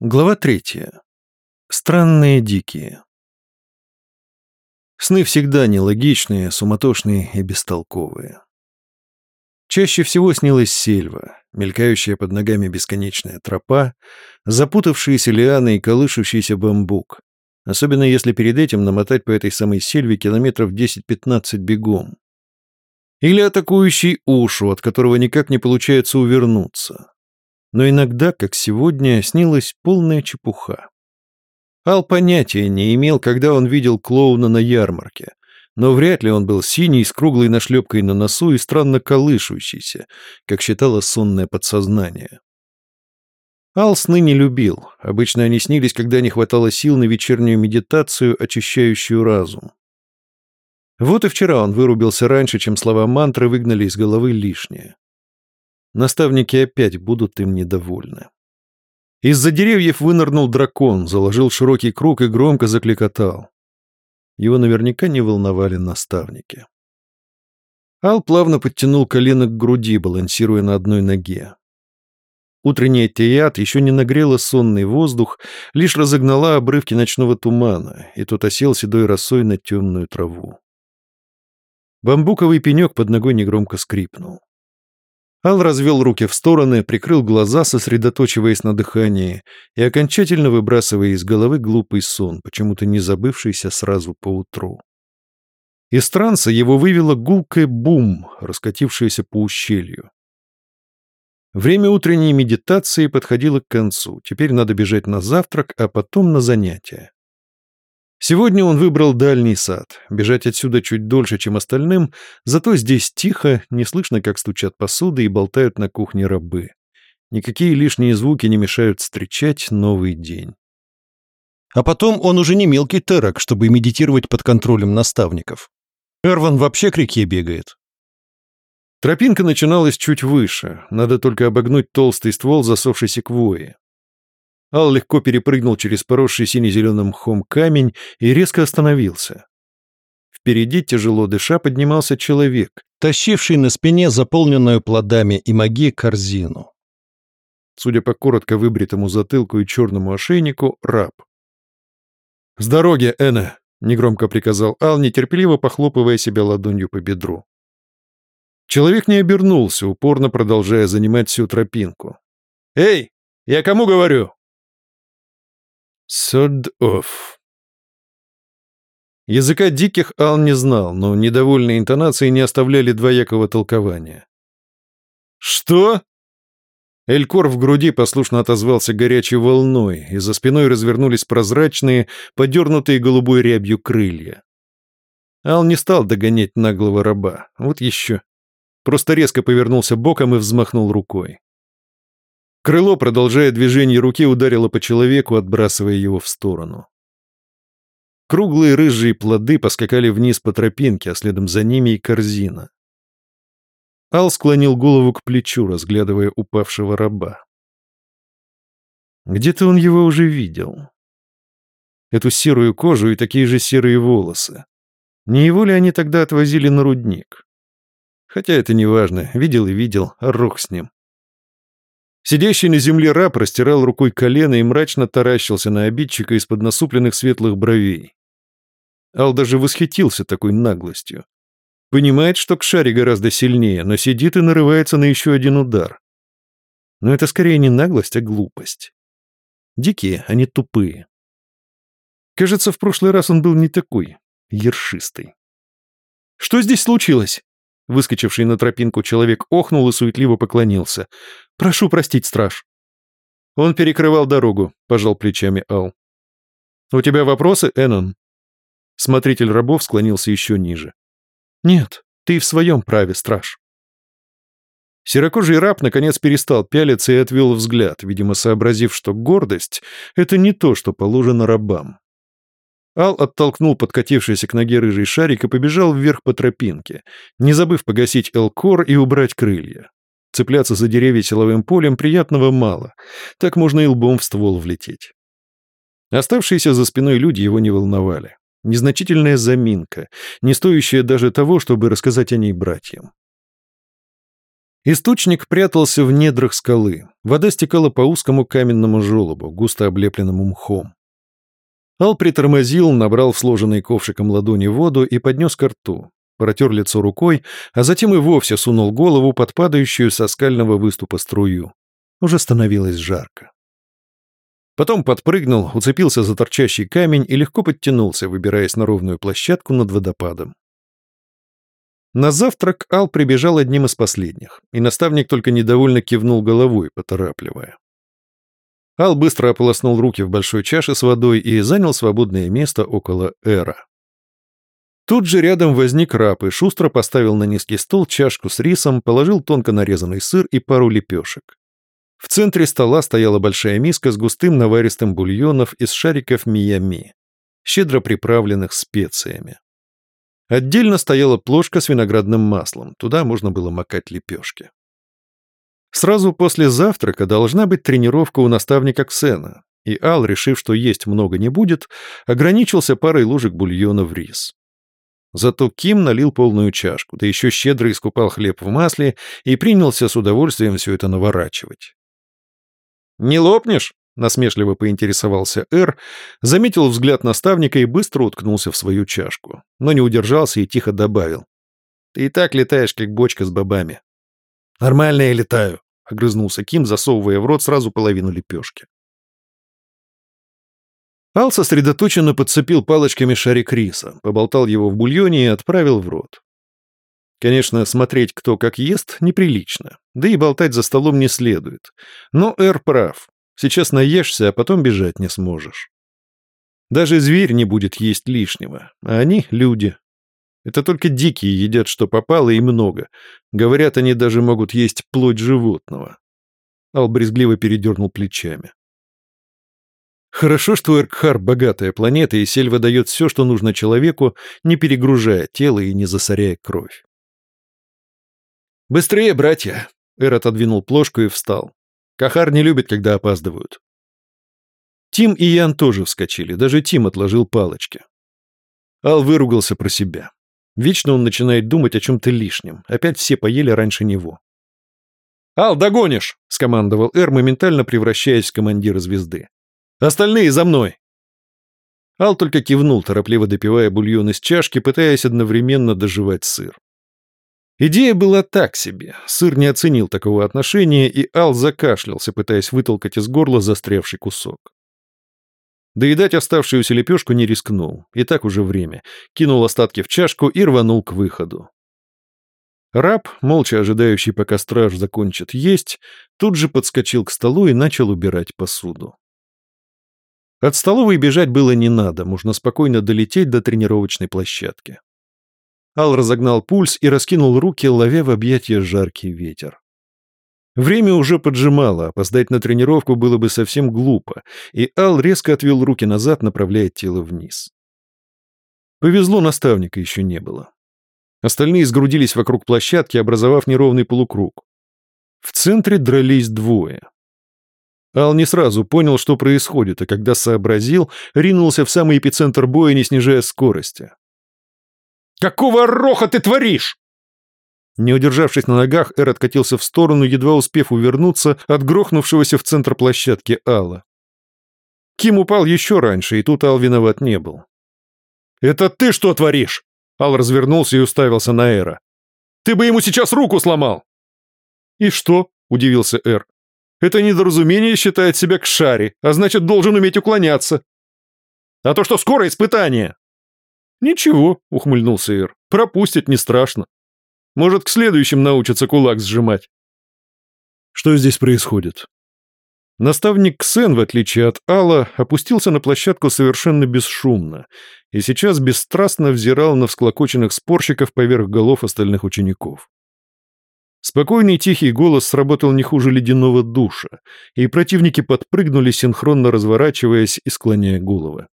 Глава третья. Странные дикие. Сны всегда нелогичные, суматошные и бестолковые. Чаще всего снилась сельва, мелькающая под ногами бесконечная тропа, запутавшиеся лианы и колышущийся бамбук, особенно если перед этим намотать по этой самой сельве километров 10-15 бегом. Или атакующий ушу, от которого никак не получается увернуться но иногда, как сегодня, снилась полная чепуха. Ал понятия не имел, когда он видел клоуна на ярмарке, но вряд ли он был синий, с круглой нашлепкой на носу и странно колышущийся, как считало сонное подсознание. Ал сны не любил, обычно они снились, когда не хватало сил на вечернюю медитацию, очищающую разум. Вот и вчера он вырубился раньше, чем слова мантры выгнали из головы лишнее. Наставники опять будут им недовольны. Из-за деревьев вынырнул дракон, заложил широкий круг и громко закликотал. Его наверняка не волновали наставники. Ал плавно подтянул колено к груди, балансируя на одной ноге. Утренняя теят еще не нагрела сонный воздух, лишь разогнала обрывки ночного тумана, и тот осел седой росой на темную траву. Бамбуковый пенек под ногой негромко скрипнул. Ал развел руки в стороны, прикрыл глаза, сосредоточиваясь на дыхании и окончательно выбрасывая из головы глупый сон, почему-то не забывшийся сразу поутру. Из транса его вывело гулкое бум, раскатившееся по ущелью. Время утренней медитации подходило к концу. Теперь надо бежать на завтрак, а потом на занятия. Сегодня он выбрал дальний сад. Бежать отсюда чуть дольше, чем остальным, зато здесь тихо, не слышно, как стучат посуды и болтают на кухне рабы. Никакие лишние звуки не мешают встречать новый день. А потом он уже не мелкий террак, чтобы медитировать под контролем наставников. Эрван вообще к реке бегает. Тропинка начиналась чуть выше, надо только обогнуть толстый ствол засохшейся хвои. Ал легко перепрыгнул через поросший сине-зеленым мхом камень и резко остановился. Впереди, тяжело дыша, поднимался человек, тащивший на спине заполненную плодами и маги корзину. Судя по коротко выбритому затылку и черному ошейнику, раб. «С дороги, Эна!» — негромко приказал Ал, нетерпеливо похлопывая себя ладонью по бедру. Человек не обернулся, упорно продолжая занимать всю тропинку. «Эй, я кому говорю?» Сод оф. Языка диких Ал не знал, но недовольные интонации не оставляли двоякого толкования. «Что?» Элькор в груди послушно отозвался горячей волной, и за спиной развернулись прозрачные, подернутые голубой рябью крылья. Ал не стал догонять наглого раба. Вот еще. Просто резко повернулся боком и взмахнул рукой. Крыло, продолжая движение руки, ударило по человеку, отбрасывая его в сторону. Круглые рыжие плоды поскакали вниз по тропинке, а следом за ними и корзина. Ал склонил голову к плечу, разглядывая упавшего раба. Где-то он его уже видел. Эту серую кожу и такие же серые волосы. Не его ли они тогда отвозили на рудник? Хотя это не важно, видел и видел, а рог с ним. Сидящий на земле раб растирал рукой колено и мрачно таращился на обидчика из-под насупленных светлых бровей. Ал даже восхитился такой наглостью. Понимает, что Кшари гораздо сильнее, но сидит и нарывается на еще один удар. Но это скорее не наглость, а глупость. Дикие, они тупые. Кажется, в прошлый раз он был не такой, ершистый. «Что здесь случилось?» Выскочивший на тропинку человек охнул и суетливо поклонился. «Прошу простить, страж». Он перекрывал дорогу, пожал плечами Ал. «У тебя вопросы, Эннон?» Смотритель рабов склонился еще ниже. «Нет, ты в своем праве, страж». Серокожий раб наконец перестал пялиться и отвел взгляд, видимо, сообразив, что гордость — это не то, что положено рабам. Ал оттолкнул подкатившийся к ноге рыжий шарик и побежал вверх по тропинке, не забыв погасить элкор и убрать крылья. Цепляться за деревья силовым полем приятного мало, так можно и лбом в ствол влететь. Оставшиеся за спиной люди его не волновали. Незначительная заминка, не стоящая даже того, чтобы рассказать о ней братьям. Источник прятался в недрах скалы. Вода стекала по узкому каменному желобу, густо облепленному мхом. Ал притормозил, набрал в сложенный ковшиком ладони воду и поднес ко рту. Протер лицо рукой, а затем и вовсе сунул голову под падающую со скального выступа струю. Уже становилось жарко. Потом подпрыгнул, уцепился за торчащий камень и легко подтянулся, выбираясь на ровную площадку над водопадом. На завтрак Ал прибежал одним из последних, и наставник только недовольно кивнул головой, поторапливая. Ал быстро ополоснул руки в большой чаше с водой и занял свободное место около Эра. Тут же рядом возник раб и шустро поставил на низкий стол чашку с рисом, положил тонко нарезанный сыр и пару лепешек. В центре стола стояла большая миска с густым наваристым бульонов из шариков миями, щедро приправленных специями. Отдельно стояла плошка с виноградным маслом, туда можно было макать лепешки. Сразу после завтрака должна быть тренировка у наставника Ксена, и Ал, решив, что есть много не будет, ограничился парой ложек бульона в рис. Зато Ким налил полную чашку, да еще щедро искупал хлеб в масле и принялся с удовольствием все это наворачивать. «Не лопнешь?» — насмешливо поинтересовался Эр, заметил взгляд наставника и быстро уткнулся в свою чашку, но не удержался и тихо добавил. «Ты и так летаешь, как бочка с бобами». «Нормально я летаю», — огрызнулся Ким, засовывая в рот сразу половину лепешки. Ал сосредоточенно подцепил палочками шарик риса, поболтал его в бульоне и отправил в рот. Конечно, смотреть, кто как ест, неприлично, да и болтать за столом не следует. Но Эр прав. Сейчас наешься, а потом бежать не сможешь. Даже зверь не будет есть лишнего, а они — люди. Это только дикие едят, что попало, и много. Говорят, они даже могут есть плоть животного. Ал брезгливо передернул плечами. Хорошо, что Эркхар — богатая планета, и сельва дает все, что нужно человеку, не перегружая тело и не засоряя кровь. «Быстрее, братья!» — Эр отодвинул плошку и встал. Кахар не любит, когда опаздывают. Тим и Ян тоже вскочили, даже Тим отложил палочки. Ал выругался про себя. Вечно он начинает думать о чем-то лишнем. Опять все поели раньше него. «Ал, догонишь!» — скомандовал Эр, моментально превращаясь в командира звезды. «Остальные за мной!» Ал только кивнул, торопливо допивая бульон из чашки, пытаясь одновременно доживать сыр. Идея была так себе. Сыр не оценил такого отношения, и Ал закашлялся, пытаясь вытолкать из горла застрявший кусок. Доедать оставшуюся лепешку не рискнул. И так уже время. Кинул остатки в чашку и рванул к выходу. Раб, молча ожидающий, пока страж закончит есть, тут же подскочил к столу и начал убирать посуду. От столовой бежать было не надо, можно спокойно долететь до тренировочной площадки. Ал разогнал пульс и раскинул руки, ловя в объятия жаркий ветер. Время уже поджимало, опоздать на тренировку было бы совсем глупо, и Ал резко отвел руки назад, направляя тело вниз. Повезло, наставника еще не было. Остальные сгрудились вокруг площадки, образовав неровный полукруг. В центре дрались двое. Ал не сразу понял, что происходит, а когда сообразил, ринулся в самый эпицентр боя, не снижая скорости. «Какого роха ты творишь?» Не удержавшись на ногах, Эр откатился в сторону, едва успев увернуться от грохнувшегося в центр площадки Алла. Ким упал еще раньше, и тут Ал виноват не был. «Это ты что творишь?» Ал развернулся и уставился на Эра. «Ты бы ему сейчас руку сломал!» «И что?» — удивился Эр. «Это недоразумение считает себя к шаре, а значит, должен уметь уклоняться. А то что скоро испытание!» «Ничего», — ухмыльнулся Эр. «Пропустить не страшно». Может, к следующим научится кулак сжимать. Что здесь происходит? Наставник Ксен, в отличие от Алла, опустился на площадку совершенно бесшумно и сейчас бесстрастно взирал на всклокоченных спорщиков поверх голов остальных учеников. Спокойный тихий голос сработал не хуже ледяного душа, и противники подпрыгнули, синхронно разворачиваясь и склоняя головы.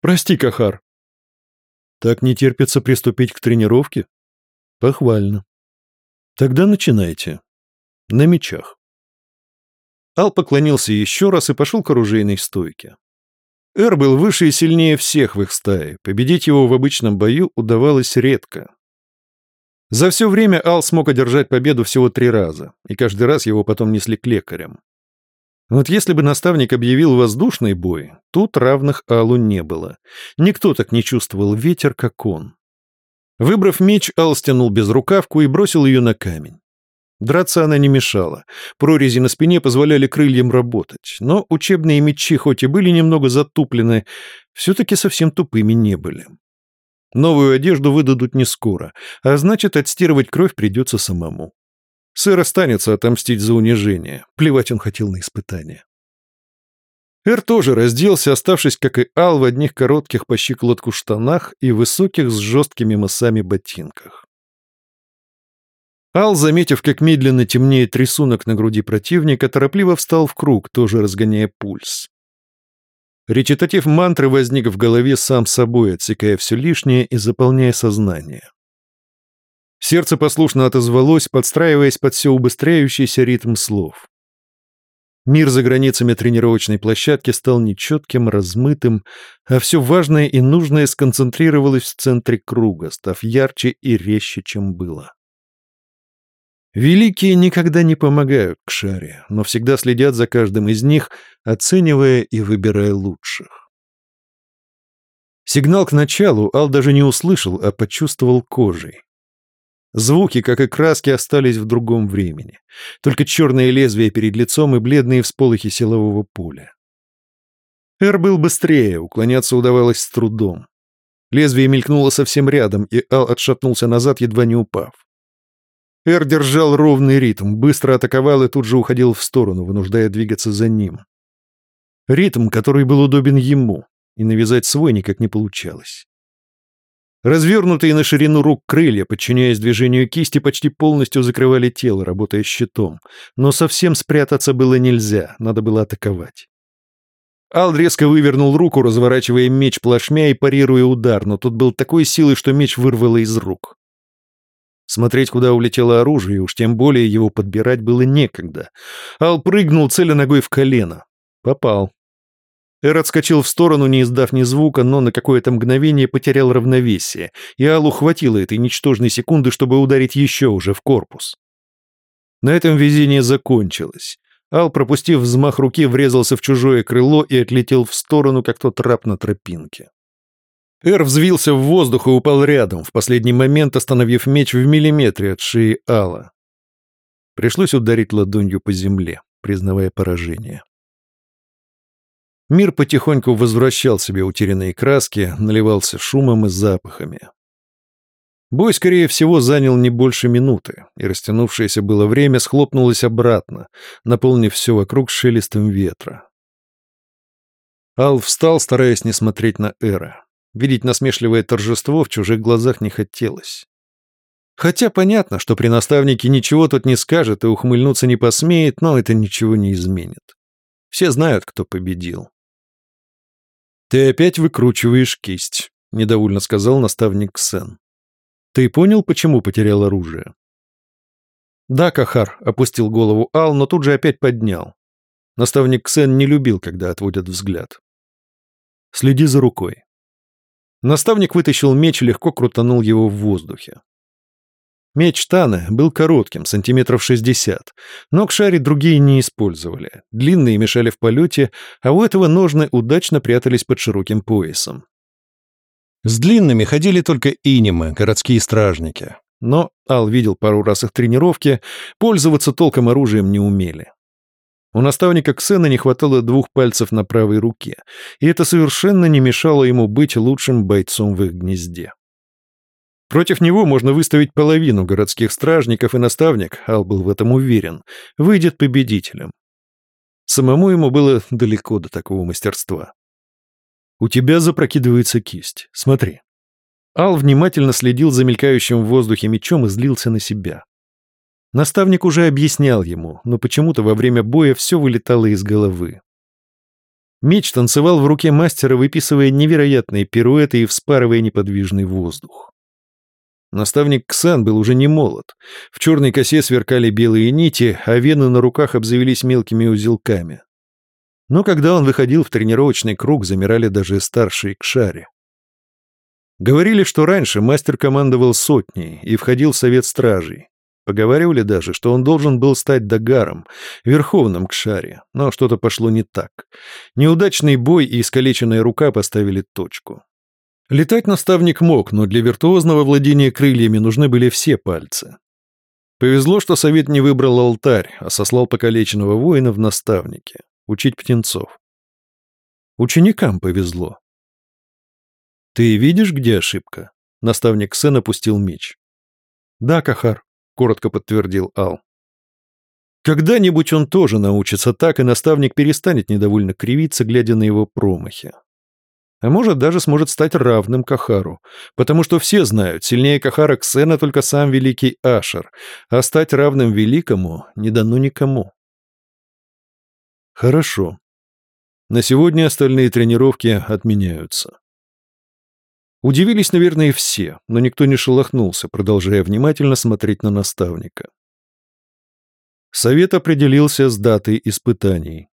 «Прости, Кахар». «Так не терпится приступить к тренировке?» Похвально. Тогда начинайте. На мечах. Ал поклонился еще раз и пошел к оружейной стойке. Эр был выше и сильнее всех в их стае. Победить его в обычном бою удавалось редко. За все время Ал смог одержать победу всего три раза, и каждый раз его потом несли к лекарям. Вот если бы наставник объявил воздушный бой, тут равных Алу не было. Никто так не чувствовал ветер, как он. Выбрав меч, Ал стянул безрукавку и бросил ее на камень. Драться она не мешала. Прорези на спине позволяли крыльям работать. Но учебные мечи хоть и были немного затуплены, все-таки совсем тупыми не были. Новую одежду выдадут не скоро, а значит, отстирывать кровь придется самому. Сэр останется отомстить за унижение. Плевать он хотел на испытание. Эр тоже разделся, оставшись, как и Ал, в одних коротких по щиколотку штанах и высоких с жесткими мысами ботинках. Ал, заметив, как медленно темнеет рисунок на груди противника, торопливо встал в круг, тоже разгоняя пульс. Речитатив мантры возник в голове сам собой, отсекая все лишнее и заполняя сознание. Сердце послушно отозвалось, подстраиваясь под все убыстряющийся ритм слов. Мир за границами тренировочной площадки стал нечетким, размытым, а все важное и нужное сконцентрировалось в центре круга, став ярче и резче, чем было. Великие никогда не помогают к шаре, но всегда следят за каждым из них, оценивая и выбирая лучших. Сигнал к началу Ал даже не услышал, а почувствовал кожей. Звуки, как и краски, остались в другом времени. Только черное лезвие перед лицом и бледные всполохи силового поля. Эр был быстрее, уклоняться удавалось с трудом. Лезвие мелькнуло совсем рядом, и Ал отшатнулся назад, едва не упав. Эр держал ровный ритм, быстро атаковал и тут же уходил в сторону, вынуждая двигаться за ним. Ритм, который был удобен ему, и навязать свой никак не получалось. Развернутые на ширину рук крылья, подчиняясь движению кисти, почти полностью закрывали тело, работая щитом. Но совсем спрятаться было нельзя, надо было атаковать. Ал резко вывернул руку, разворачивая меч плашмя и парируя удар, но тут был такой силой, что меч вырвало из рук. Смотреть, куда улетело оружие, уж тем более его подбирать было некогда. Ал прыгнул, целя ногой в колено. Попал. Эр отскочил в сторону, не издав ни звука, но на какое-то мгновение потерял равновесие, и Аллу хватило этой ничтожной секунды, чтобы ударить еще уже в корпус. На этом везение закончилось. Ал, пропустив взмах руки, врезался в чужое крыло и отлетел в сторону, как тот раб на тропинке. Эр взвился в воздух и упал рядом, в последний момент остановив меч в миллиметре от шеи Алла. Пришлось ударить ладонью по земле, признавая поражение. Мир потихоньку возвращал себе утерянные краски, наливался шумом и запахами. Бой, скорее всего, занял не больше минуты, и растянувшееся было время схлопнулось обратно, наполнив все вокруг шелестом ветра. Ал встал, стараясь не смотреть на Эра. Видеть насмешливое торжество в чужих глазах не хотелось. Хотя понятно, что при наставнике ничего тут не скажет и ухмыльнуться не посмеет, но это ничего не изменит. Все знают, кто победил. «Ты опять выкручиваешь кисть», — недовольно сказал наставник Ксен. «Ты понял, почему потерял оружие?» «Да, Кахар», — опустил голову Ал, но тут же опять поднял. Наставник Ксен не любил, когда отводят взгляд. «Следи за рукой. Наставник вытащил меч и легко крутанул его в воздухе. Меч Тана был коротким, сантиметров 60, но к шаре другие не использовали. Длинные мешали в полете, а у этого ножны удачно прятались под широким поясом. С длинными ходили только инимы, городские стражники. Но Ал видел пару раз их тренировки, пользоваться толком оружием не умели. У наставника Ксена не хватало двух пальцев на правой руке, и это совершенно не мешало ему быть лучшим бойцом в их гнезде. Против него можно выставить половину городских стражников, и наставник, Ал был в этом уверен, выйдет победителем. Самому ему было далеко до такого мастерства. «У тебя запрокидывается кисть. Смотри». Ал внимательно следил за мелькающим в воздухе мечом и злился на себя. Наставник уже объяснял ему, но почему-то во время боя все вылетало из головы. Меч танцевал в руке мастера, выписывая невероятные пируэты и вспарывая неподвижный воздух. Наставник Ксан был уже не молод. В черной косе сверкали белые нити, а вены на руках обзавелись мелкими узелками. Но когда он выходил в тренировочный круг, замирали даже старшие к шаре. Говорили, что раньше мастер командовал сотней и входил в совет стражей. Поговаривали даже, что он должен был стать Дагаром, верховным к шаре, но что-то пошло не так. Неудачный бой и искалеченная рука поставили точку. Летать наставник мог, но для виртуозного владения крыльями нужны были все пальцы. Повезло, что совет не выбрал алтарь, а сослал покалеченного воина в наставники, учить птенцов. Ученикам повезло. «Ты видишь, где ошибка?» Наставник Сен опустил меч. «Да, Кахар», — коротко подтвердил Ал. Когда-нибудь он тоже научится так, и наставник перестанет недовольно кривиться, глядя на его промахи. А может, даже сможет стать равным Кахару, потому что все знают, сильнее Кахара Ксена только сам великий Ашер, а стать равным великому не дано никому. Хорошо. На сегодня остальные тренировки отменяются. Удивились, наверное, все, но никто не шелохнулся, продолжая внимательно смотреть на наставника. Совет определился с датой испытаний.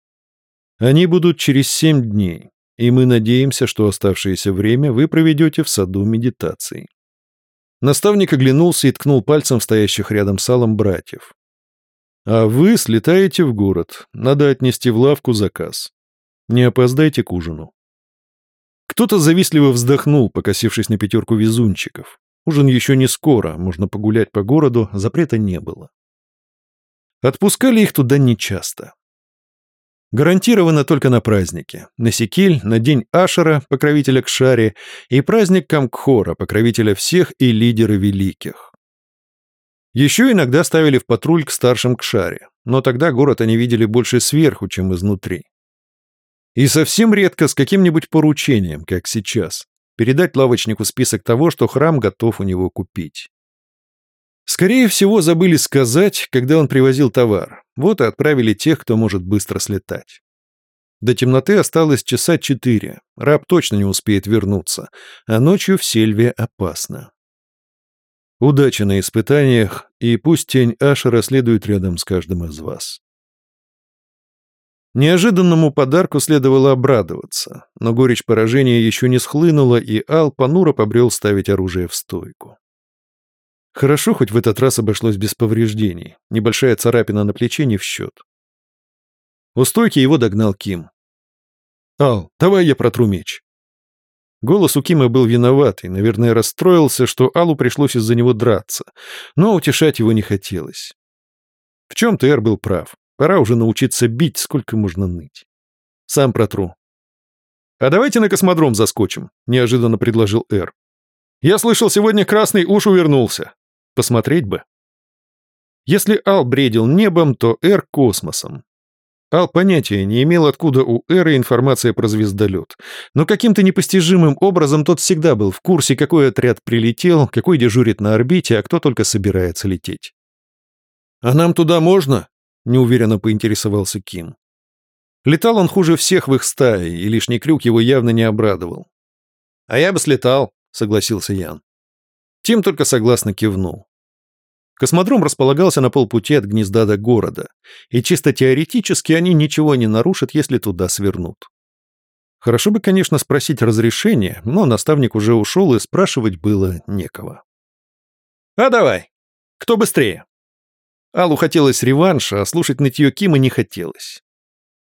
Они будут через семь дней, и мы надеемся, что оставшееся время вы проведете в саду медитации. Наставник оглянулся и ткнул пальцем в стоящих рядом с Алом братьев. А вы слетаете в город, надо отнести в лавку заказ. Не опоздайте к ужину. Кто-то завистливо вздохнул, покосившись на пятерку везунчиков. Ужин еще не скоро, можно погулять по городу, запрета не было. Отпускали их туда нечасто. Гарантированно только на праздники. На Секиль, на день Ашера, покровителя Кшари, и праздник Камкхора, покровителя всех и лидера великих. Еще иногда ставили в патруль к старшим Кшаре, но тогда город они видели больше сверху, чем изнутри. И совсем редко с каким-нибудь поручением, как сейчас, передать лавочнику список того, что храм готов у него купить. Скорее всего, забыли сказать, когда он привозил товар. Вот и отправили тех, кто может быстро слетать. До темноты осталось часа четыре. Раб точно не успеет вернуться, а ночью в сельве опасно. Удачи на испытаниях, и пусть тень Ашера следует рядом с каждым из вас. Неожиданному подарку следовало обрадоваться, но горечь поражения еще не схлынула, и Ал понуро побрел ставить оружие в стойку. Хорошо, хоть в этот раз обошлось без повреждений. Небольшая царапина на плече не в счет. У стойки его догнал Ким. «Ал, давай я протру меч». Голос у Кима был виноватый, наверное, расстроился, что Алу пришлось из-за него драться, но утешать его не хотелось. В чем-то Эр был прав. Пора уже научиться бить, сколько можно ныть. Сам протру. «А давайте на космодром заскочим», — неожиданно предложил Эр. «Я слышал, сегодня Красный уж увернулся. Посмотреть бы. Если Ал бредил небом, то Эр — космосом. Ал понятия не имел, откуда у Эра информация про звездолет. Но каким-то непостижимым образом тот всегда был в курсе, какой отряд прилетел, какой дежурит на орбите, а кто только собирается лететь. «А нам туда можно?» — неуверенно поинтересовался Ким. Летал он хуже всех в их стае, и лишний крюк его явно не обрадовал. «А я бы слетал», — согласился Ян. Тим только согласно кивнул. Космодром располагался на полпути от гнезда до города, и чисто теоретически они ничего не нарушат, если туда свернут. Хорошо бы, конечно, спросить разрешение, но наставник уже ушел, и спрашивать было некого. «А давай! Кто быстрее?» Аллу хотелось реванша, а слушать нытье Кима не хотелось.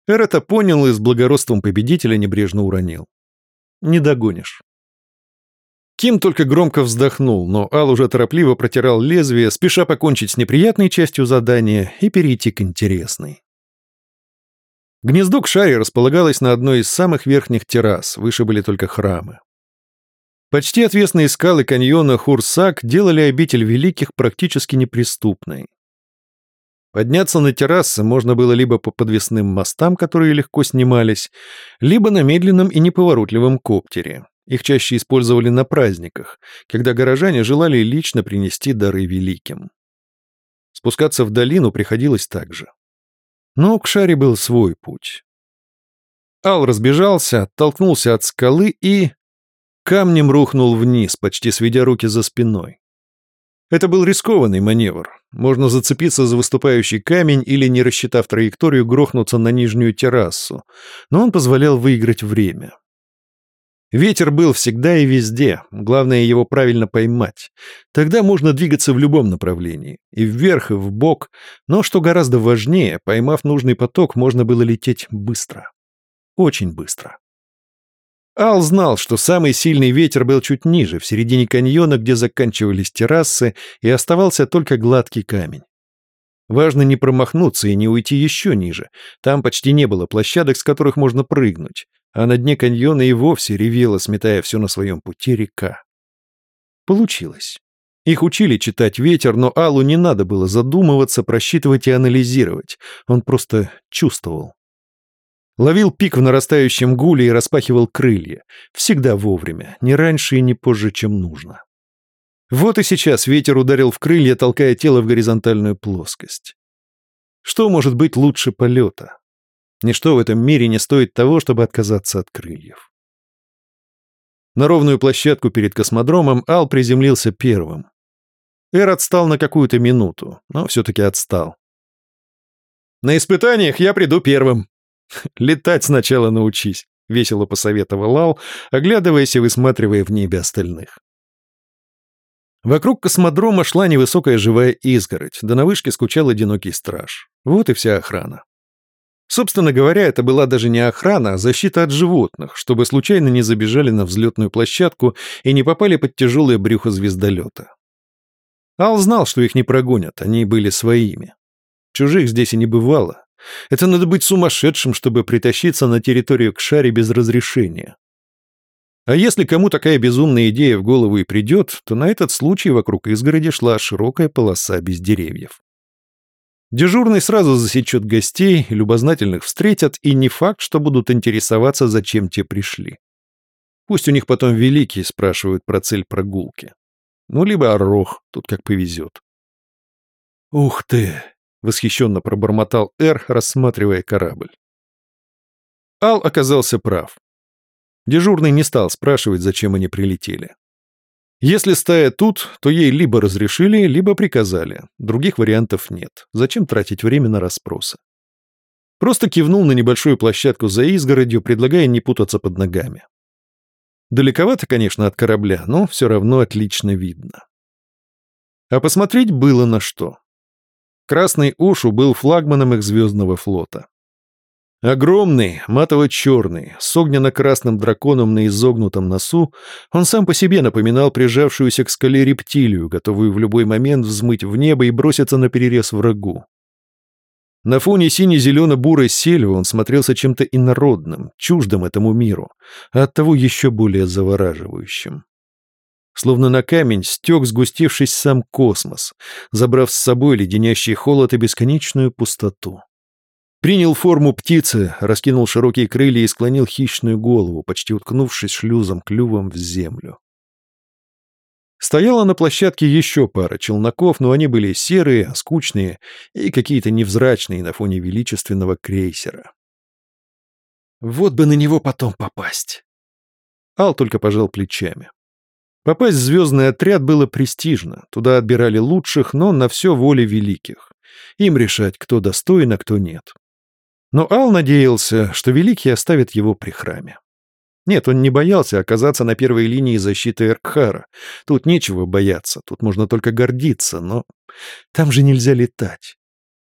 Эр это понял и с благородством победителя небрежно уронил. «Не догонишь». Ким только громко вздохнул, но Ал уже торопливо протирал лезвие, спеша покончить с неприятной частью задания и перейти к интересной. Гнездо к шаре располагалось на одной из самых верхних террас, выше были только храмы. Почти отвесные скалы каньона Хурсак делали обитель великих практически неприступной. Подняться на террасы можно было либо по подвесным мостам, которые легко снимались, либо на медленном и неповоротливом коптере. Их чаще использовали на праздниках, когда горожане желали лично принести дары великим. Спускаться в долину приходилось так же. Но к шаре был свой путь. Ал разбежался, оттолкнулся от скалы и... камнем рухнул вниз, почти сведя руки за спиной. Это был рискованный маневр. Можно зацепиться за выступающий камень или, не рассчитав траекторию, грохнуться на нижнюю террасу, но он позволял выиграть время. Ветер был всегда и везде, главное его правильно поймать. Тогда можно двигаться в любом направлении, и вверх, и вбок, но, что гораздо важнее, поймав нужный поток, можно было лететь быстро. Очень быстро. Ал знал, что самый сильный ветер был чуть ниже, в середине каньона, где заканчивались террасы, и оставался только гладкий камень. Важно не промахнуться и не уйти еще ниже. Там почти не было площадок, с которых можно прыгнуть а на дне каньона и вовсе ревела, сметая все на своем пути река. Получилось. Их учили читать ветер, но Аллу не надо было задумываться, просчитывать и анализировать. Он просто чувствовал. Ловил пик в нарастающем гуле и распахивал крылья. Всегда вовремя, не раньше и не позже, чем нужно. Вот и сейчас ветер ударил в крылья, толкая тело в горизонтальную плоскость. Что может быть лучше полета? Ничто в этом мире не стоит того, чтобы отказаться от крыльев. На ровную площадку перед космодромом Ал приземлился первым. Эр отстал на какую-то минуту, но все-таки отстал. «На испытаниях я приду первым». «Летать сначала научись», — весело посоветовал Ал, оглядываясь и высматривая в небе остальных. Вокруг космодрома шла невысокая живая изгородь, да на вышке скучал одинокий страж. Вот и вся охрана. Собственно говоря, это была даже не охрана, а защита от животных, чтобы случайно не забежали на взлетную площадку и не попали под тяжелое брюхо звездолета. Ал знал, что их не прогонят, они были своими. Чужих здесь и не бывало. Это надо быть сумасшедшим, чтобы притащиться на территорию к шаре без разрешения. А если кому такая безумная идея в голову и придет, то на этот случай вокруг изгороди шла широкая полоса без деревьев. Дежурный сразу засечет гостей, любознательных встретят, и не факт, что будут интересоваться, зачем те пришли. Пусть у них потом великие спрашивают про цель прогулки. Ну, либо орох, тут как повезет. «Ух ты!» — восхищенно пробормотал Эр, рассматривая корабль. Ал оказался прав. Дежурный не стал спрашивать, зачем они прилетели. Если стая тут, то ей либо разрешили, либо приказали. Других вариантов нет. Зачем тратить время на расспросы? Просто кивнул на небольшую площадку за изгородью, предлагая не путаться под ногами. Далековато, конечно, от корабля, но все равно отлично видно. А посмотреть было на что. Красный Ушу был флагманом их звездного флота. Огромный, матово-черный, с огненно-красным драконом на изогнутом носу, он сам по себе напоминал прижавшуюся к скале рептилию, готовую в любой момент взмыть в небо и броситься на перерез врагу. На фоне сине-зелено-бурой сельвы он смотрелся чем-то инородным, чуждым этому миру, а оттого еще более завораживающим. Словно на камень стек сгустившись сам космос, забрав с собой леденящий холод и бесконечную пустоту. Принял форму птицы, раскинул широкие крылья и склонил хищную голову, почти уткнувшись шлюзом клювом в землю. Стояла на площадке еще пара челноков, но они были серые, скучные и какие-то невзрачные на фоне величественного крейсера. Вот бы на него потом попасть. Ал только пожал плечами. Попасть в звездный отряд было престижно, туда отбирали лучших, но на все воле великих. Им решать, кто достоин, а кто нет. Но Ал надеялся, что Великий оставит его при храме. Нет, он не боялся оказаться на первой линии защиты Эркхара. Тут нечего бояться, тут можно только гордиться, но там же нельзя летать.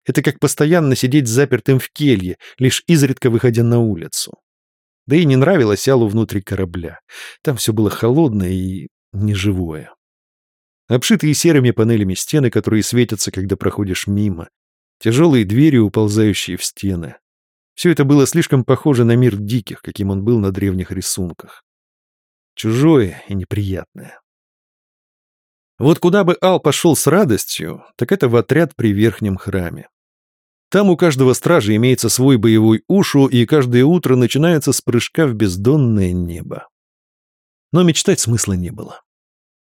Это как постоянно сидеть запертым в келье, лишь изредка выходя на улицу. Да и не нравилось Алу внутри корабля. Там все было холодное и неживое. Обшитые серыми панелями стены, которые светятся, когда проходишь мимо. Тяжелые двери, уползающие в стены. Все это было слишком похоже на мир диких, каким он был на древних рисунках. Чужое и неприятное. Вот куда бы Ал пошел с радостью, так это в отряд при верхнем храме. Там у каждого стража имеется свой боевой ушу, и каждое утро начинается с прыжка в бездонное небо. Но мечтать смысла не было.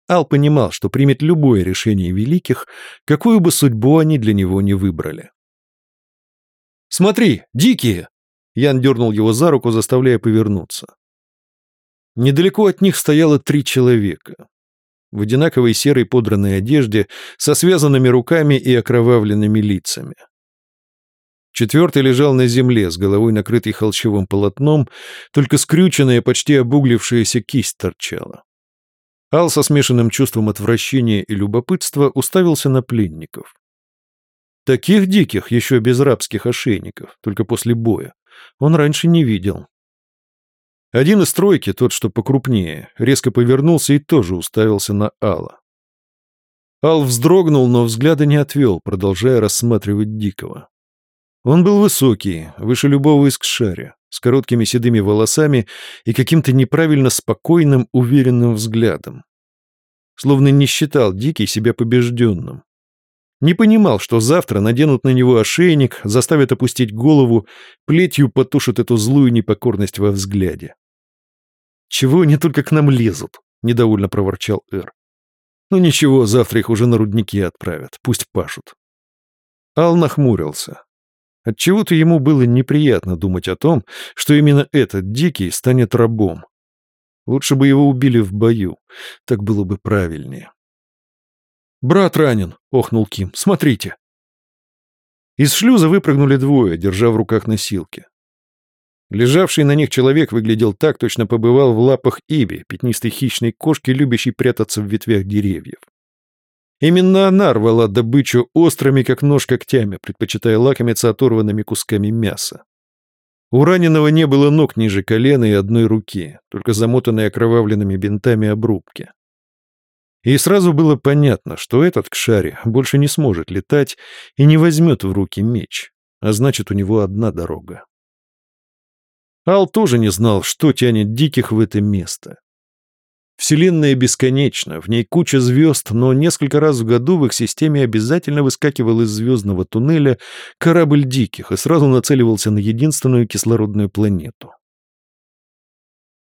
Ал понимал, что примет любое решение великих, какую бы судьбу они для него не выбрали. Смотри, дикие!» Ян дернул его за руку, заставляя повернуться. Недалеко от них стояло три человека. В одинаковой серой подранной одежде, со связанными руками и окровавленными лицами. Четвертый лежал на земле, с головой накрытой холщовым полотном, только скрюченная, почти обуглившаяся кисть торчала. Ал со смешанным чувством отвращения и любопытства уставился на пленников. Таких диких, еще без рабских ошейников, только после боя, он раньше не видел. Один из тройки, тот, что покрупнее, резко повернулся и тоже уставился на Алла. Ал вздрогнул, но взгляда не отвел, продолжая рассматривать Дикого. Он был высокий, выше любого из кшаря, с короткими седыми волосами и каким-то неправильно спокойным, уверенным взглядом. Словно не считал Дикий себя побежденным. Не понимал, что завтра наденут на него ошейник, заставят опустить голову, плетью потушат эту злую непокорность во взгляде. «Чего они только к нам лезут?» — недовольно проворчал Эр. «Ну ничего, завтра их уже на рудники отправят, пусть пашут». Ал нахмурился. Отчего-то ему было неприятно думать о том, что именно этот дикий станет рабом. Лучше бы его убили в бою, так было бы правильнее. «Брат ранен», — охнул Ким, — «смотрите». Из шлюза выпрыгнули двое, держа в руках носилки. Лежавший на них человек выглядел так, точно побывал в лапах Иби, пятнистой хищной кошки, любящей прятаться в ветвях деревьев. Именно она рвала добычу острыми, как нож, когтями, предпочитая лакомиться оторванными кусками мяса. У раненого не было ног ниже колена и одной руки, только замотанные окровавленными бинтами обрубки. И сразу было понятно, что этот к шаре больше не сможет летать и не возьмет в руки меч, а значит, у него одна дорога. Ал тоже не знал, что тянет диких в это место. Вселенная бесконечна, в ней куча звезд, но несколько раз в году в их системе обязательно выскакивал из звездного туннеля корабль диких и сразу нацеливался на единственную кислородную планету.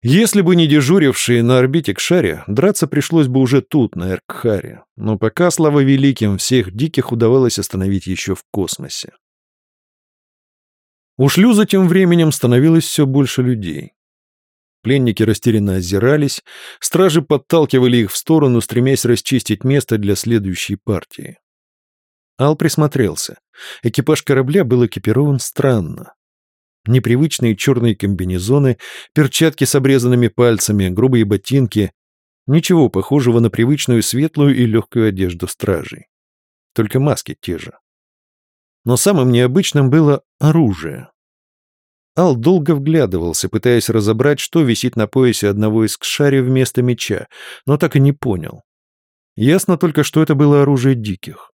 Если бы не дежурившие на орбите к шаре, драться пришлось бы уже тут, на Эркхаре, но пока, слава великим, всех диких удавалось остановить еще в космосе. У шлюза тем временем становилось все больше людей. Пленники растерянно озирались, стражи подталкивали их в сторону, стремясь расчистить место для следующей партии. Ал присмотрелся. Экипаж корабля был экипирован странно. Непривычные черные комбинезоны, перчатки с обрезанными пальцами, грубые ботинки. Ничего похожего на привычную светлую и легкую одежду стражей. Только маски те же. Но самым необычным было оружие. Ал долго вглядывался, пытаясь разобрать, что висит на поясе одного из кшари вместо меча, но так и не понял. Ясно только, что это было оружие диких.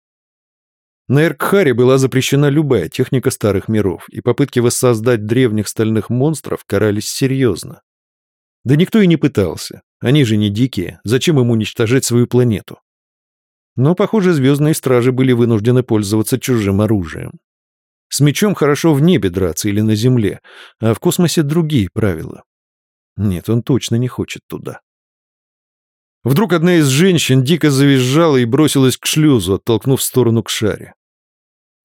На Эркхаре была запрещена любая техника старых миров, и попытки воссоздать древних стальных монстров карались серьезно. Да никто и не пытался. Они же не дикие, зачем им уничтожать свою планету? Но, похоже, звездные стражи были вынуждены пользоваться чужим оружием. С мечом хорошо в небе драться или на земле, а в космосе другие правила. Нет, он точно не хочет туда. Вдруг одна из женщин дико завизжала и бросилась к шлюзу, оттолкнув в сторону к шаре.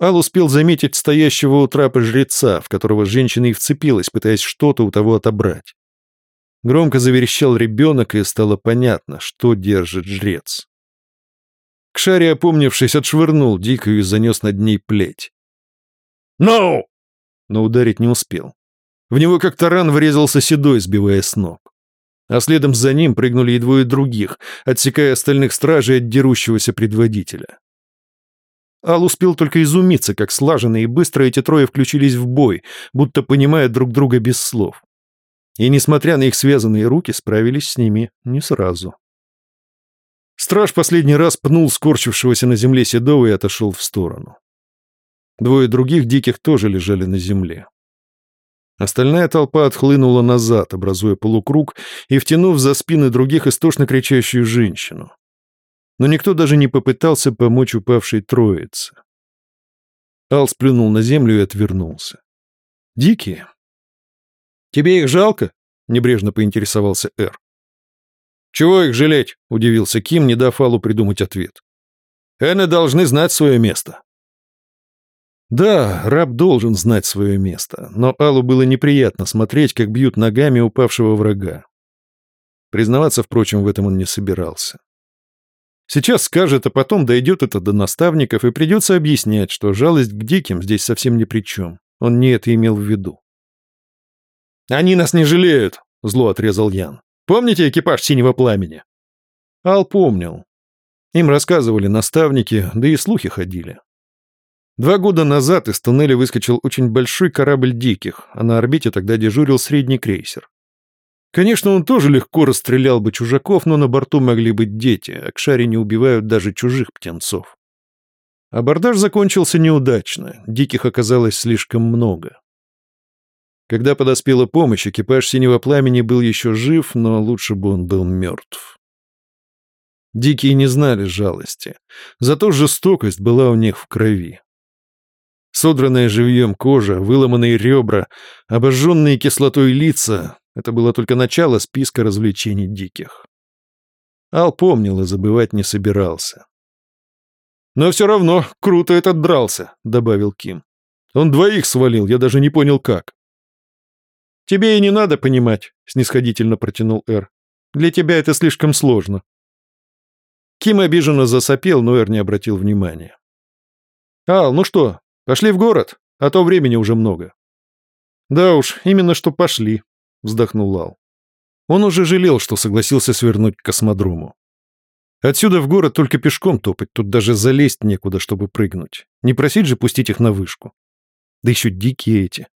Ал успел заметить стоящего у трапа жреца, в которого женщина и вцепилась, пытаясь что-то у того отобрать. Громко заверещал ребенок, и стало понятно, что держит жрец. Кшари, опомнившись, отшвырнул дикую и занес над ней плеть. «Ноу!» Но ударить не успел. В него как таран врезался седой, сбивая с ног. А следом за ним прыгнули и двое других, отсекая остальных стражей от дерущегося предводителя. Ал успел только изумиться, как слаженно и быстро эти трое включились в бой, будто понимая друг друга без слов. И, несмотря на их связанные руки, справились с ними не сразу. Страж последний раз пнул скорчившегося на земле Седова и отошел в сторону. Двое других диких тоже лежали на земле. Остальная толпа отхлынула назад, образуя полукруг и втянув за спины других истошно кричащую женщину. Но никто даже не попытался помочь упавшей троице. Ал сплюнул на землю и отвернулся. «Дикие?» «Тебе их жалко?» — небрежно поинтересовался Эр. «Чего их жалеть?» — удивился Ким, не дав Аллу придумать ответ. «Эны должны знать свое место». Да, раб должен знать свое место, но Аллу было неприятно смотреть, как бьют ногами упавшего врага. Признаваться, впрочем, в этом он не собирался. Сейчас скажет, а потом дойдет это до наставников, и придется объяснять, что жалость к диким здесь совсем ни при чем. Он не это имел в виду. «Они нас не жалеют!» — зло отрезал Ян. «Помните экипаж синего пламени?» Ал помнил. Им рассказывали наставники, да и слухи ходили. Два года назад из туннеля выскочил очень большой корабль диких, а на орбите тогда дежурил средний крейсер. Конечно, он тоже легко расстрелял бы чужаков, но на борту могли быть дети, а к шаре не убивают даже чужих птенцов. Абордаж закончился неудачно, диких оказалось слишком много. Когда подоспела помощь, экипаж «Синего пламени» был еще жив, но лучше бы он был мертв. Дикие не знали жалости, зато жестокость была у них в крови. Содранная живьем кожа, выломанные ребра, обожженные кислотой лица — это было только начало списка развлечений диких. Ал помнил и забывать не собирался. «Но все равно круто этот дрался», — добавил Ким. «Он двоих свалил, я даже не понял как». «Тебе и не надо понимать», — снисходительно протянул Эр. «Для тебя это слишком сложно». Ким обиженно засопел, но Эр не обратил внимания. «Ал, ну что, Пошли в город, а то времени уже много. Да уж, именно что пошли, вздохнул Лал. Он уже жалел, что согласился свернуть к космодрому. Отсюда в город только пешком топать, тут даже залезть некуда, чтобы прыгнуть. Не просить же пустить их на вышку. Да еще дикие эти.